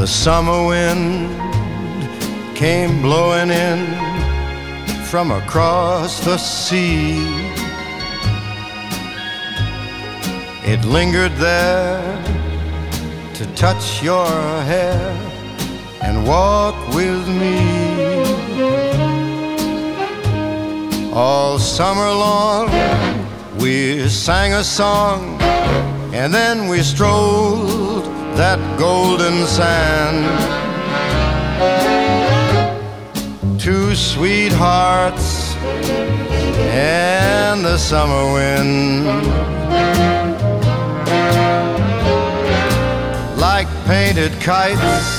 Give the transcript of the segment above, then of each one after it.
The summer wind came blowing in from across the sea. It lingered there to touch your hair and walk with me. All summer long, we sang a song and then we strolled that golden sand. Two sweethearts and the summer wind. Like painted kites,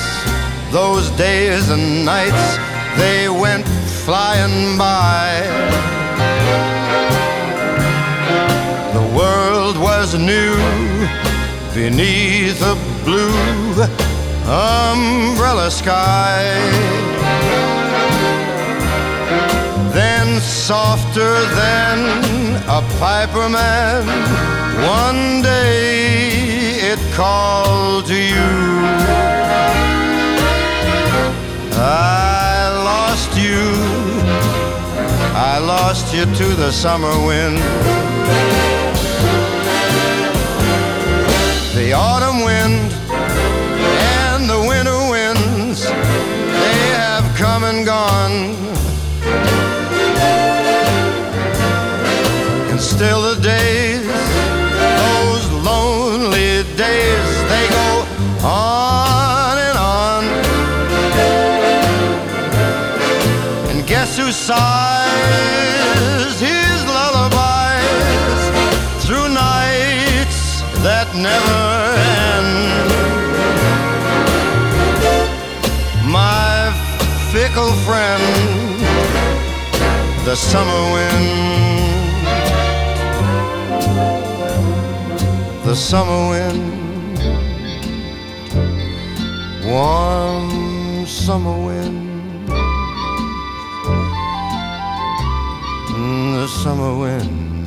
those days and nights, they went flying by. The world was new beneath a blue umbrella sky. Then, softer than a piper man, one day it called to you. I lost you, I lost you to the summer wind. The autumn wind and the winter winds, they have come and gone. And still the days, those lonely days, they go on and on. And guess who sighs his that never end? My fickle friend, the summer wind. The summer wind, warm summer wind, Mm, the summer wind.